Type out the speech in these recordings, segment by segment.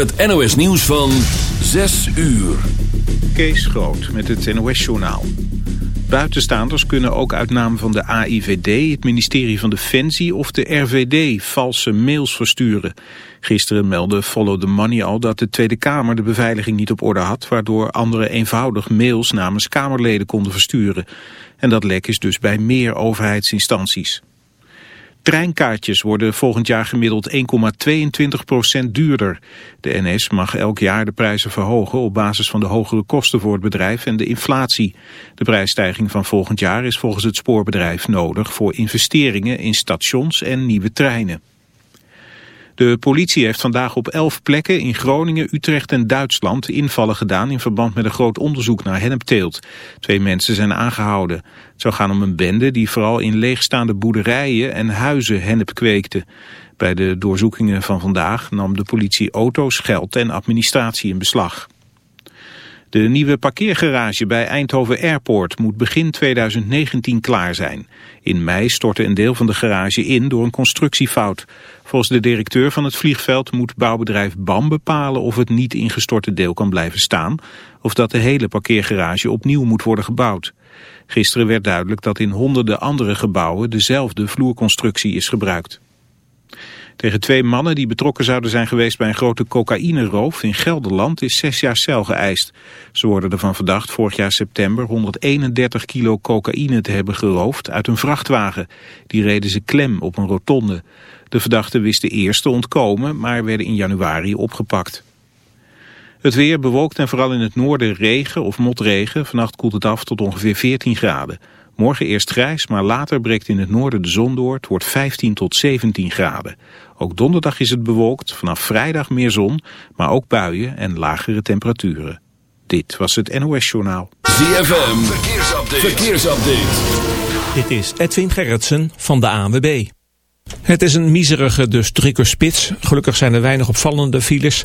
Het NOS nieuws van 6 uur. Kees Groot met het NOS journaal. Buitenstaanders kunnen ook uit naam van de AIVD, het ministerie van Defensie of de RVD valse mails versturen. Gisteren meldde Follow the Money al dat de Tweede Kamer de beveiliging niet op orde had, waardoor anderen eenvoudig mails namens Kamerleden konden versturen. En dat lek is dus bij meer overheidsinstanties. Treinkaartjes worden volgend jaar gemiddeld 1,22% duurder. De NS mag elk jaar de prijzen verhogen op basis van de hogere kosten voor het bedrijf en de inflatie. De prijsstijging van volgend jaar is volgens het spoorbedrijf nodig voor investeringen in stations en nieuwe treinen. De politie heeft vandaag op elf plekken in Groningen, Utrecht en Duitsland invallen gedaan in verband met een groot onderzoek naar hennepteelt. Twee mensen zijn aangehouden. Het zou gaan om een bende die vooral in leegstaande boerderijen en huizen hennep kweekte. Bij de doorzoekingen van vandaag nam de politie auto's, geld en administratie in beslag. De nieuwe parkeergarage bij Eindhoven Airport moet begin 2019 klaar zijn. In mei stortte een deel van de garage in door een constructiefout. Volgens de directeur van het vliegveld moet bouwbedrijf BAM bepalen of het niet ingestorte deel kan blijven staan of dat de hele parkeergarage opnieuw moet worden gebouwd. Gisteren werd duidelijk dat in honderden andere gebouwen dezelfde vloerconstructie is gebruikt. Tegen twee mannen die betrokken zouden zijn geweest bij een grote cocaïneroof in Gelderland is zes jaar cel geëist. Ze worden ervan verdacht vorig jaar september 131 kilo cocaïne te hebben geroofd uit een vrachtwagen. Die reden ze klem op een rotonde. De verdachten wisten eerst te ontkomen, maar werden in januari opgepakt. Het weer bewolkt en vooral in het noorden regen of motregen. Vannacht koelt het af tot ongeveer 14 graden. Morgen eerst grijs, maar later breekt in het noorden de zon door. Het wordt 15 tot 17 graden. Ook donderdag is het bewolkt, vanaf vrijdag meer zon, maar ook buien en lagere temperaturen. Dit was het NOS Journaal. ZFM, verkeersupdate. verkeersupdate. Dit is Edwin Gerritsen van de ANWB. Het is een miserige, dus drukke spits. Gelukkig zijn er weinig opvallende files.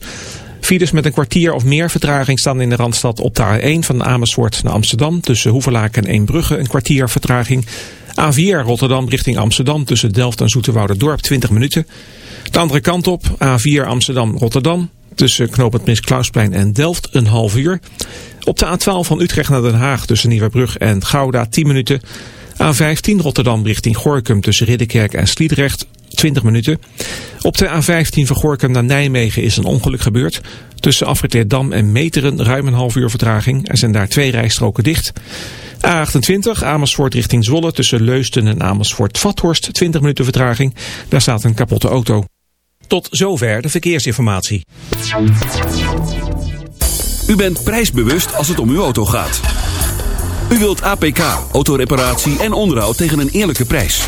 Files met een kwartier of meer vertraging staan in de Randstad op de A1 van Amersfoort naar Amsterdam. Tussen Hoevelaak en Eembrugge een kwartier vertraging. A4 Rotterdam richting Amsterdam tussen Delft en Dorp 20 minuten. De andere kant op A4 Amsterdam-Rotterdam tussen knooppunt Prins en Delft een half uur. Op de A12 van Utrecht naar Den Haag tussen Nieuwebrug en Gouda 10 minuten. A15 Rotterdam richting Gorkum tussen Ridderkerk en Sliedrecht 20 minuten. Op de A15 van Gorkum naar Nijmegen is een ongeluk gebeurd. Tussen Afritleerdam en Meteren ruim een half uur vertraging. Er zijn daar twee rijstroken dicht. A28 Amersfoort richting Zwolle tussen Leusden en Amersfoort-Vathorst 20 minuten vertraging. Daar staat een kapotte auto. Tot zover de verkeersinformatie. U bent prijsbewust als het om uw auto gaat. U wilt APK, autoreparatie en onderhoud tegen een eerlijke prijs.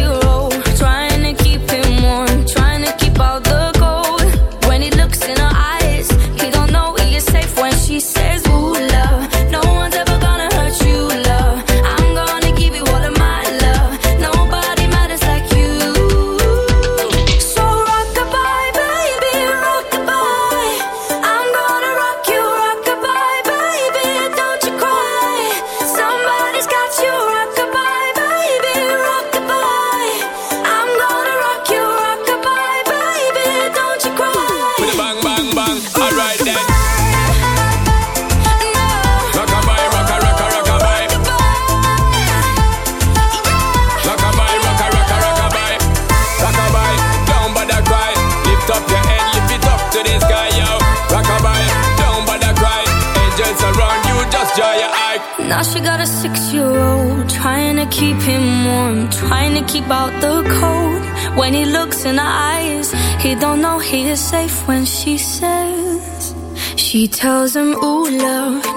She tells him, ooh, love.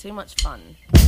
Too much fun.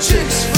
Chicks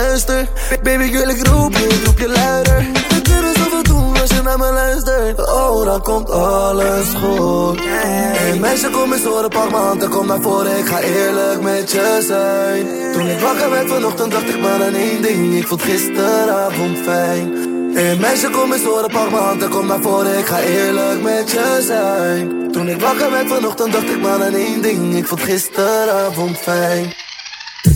duister. Baby, ik wil ik roep je, luider. Zoveel doen als je naar me luistert. Oh, dan komt alles goed. Hey meisje, kom eens horen, pak m'n hand en kom naar voren. Ik ga eerlijk met je zijn. Toen ik wakker werd vanochtend, dacht ik maar aan één ding. Ik vond gisteravond fijn. Hey meisje, kom eens horen, pak m'n hand en kom naar voren. Ik ga eerlijk met je zijn. Toen ik wakker werd vanochtend, dacht ik maar aan één ding. Ik vond gisteravond fijn.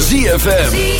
ZFM.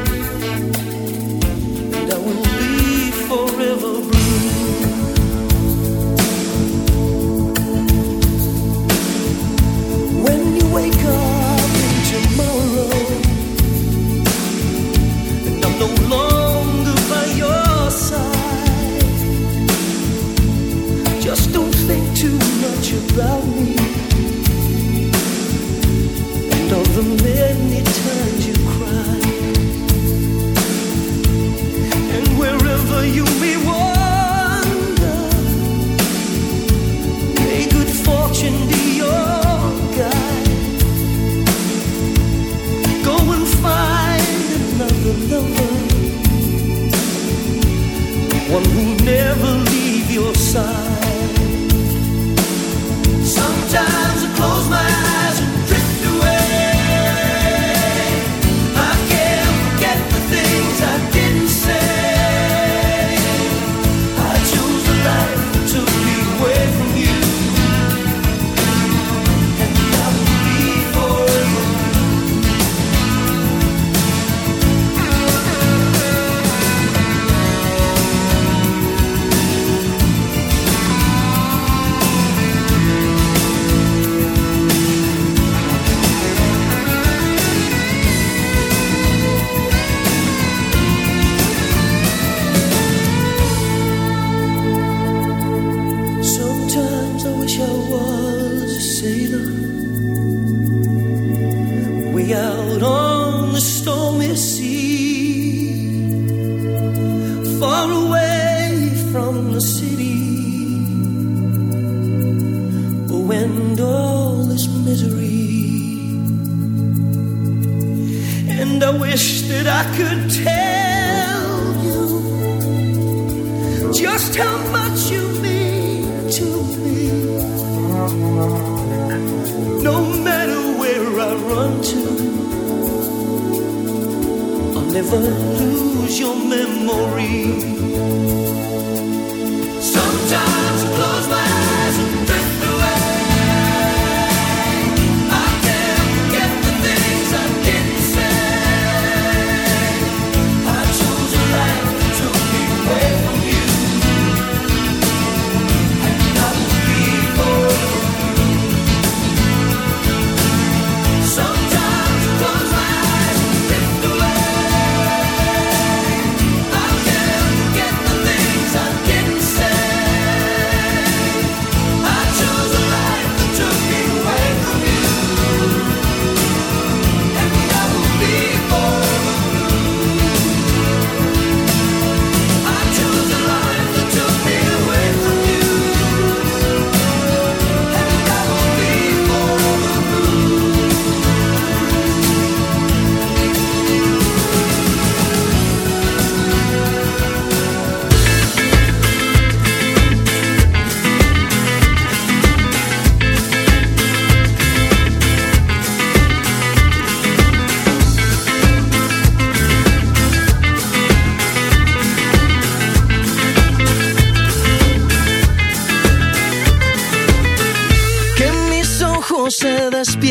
over.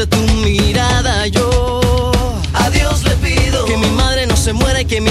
De tu mirada. Yo a Dios le pido que mi madre no se muera y que mi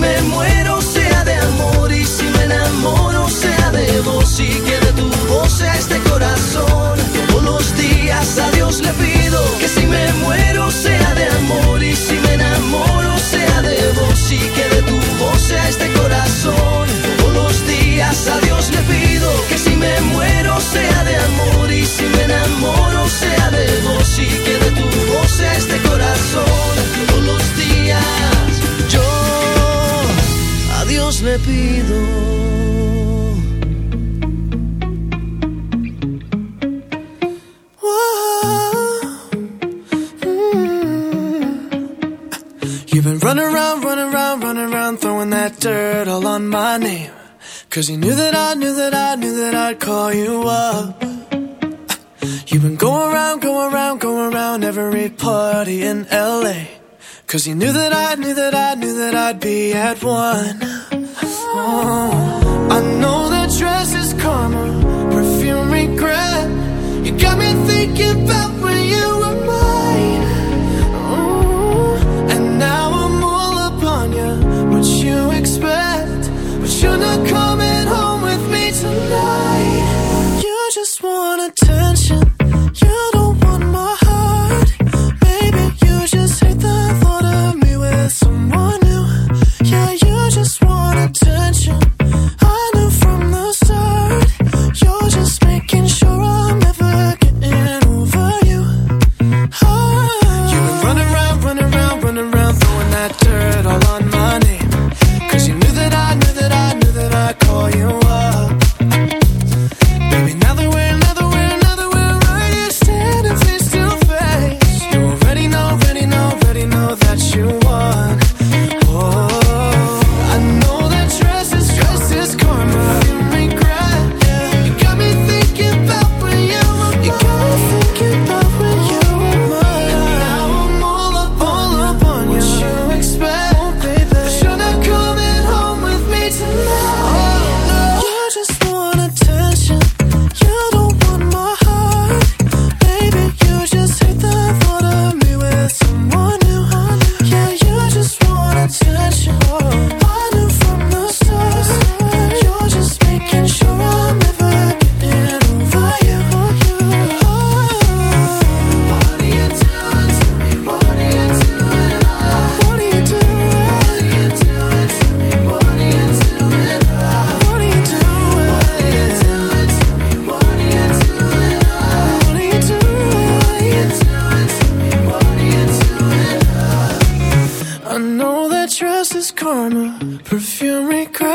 me muero Cause you knew that I knew that I knew that I'd call you up. You've been going around, going around, going around every party in LA. Cause you knew that I knew that I knew that I'd be at one. Oh, I know that dress is karma, perfume regret. You got me thinking about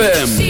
ZFM.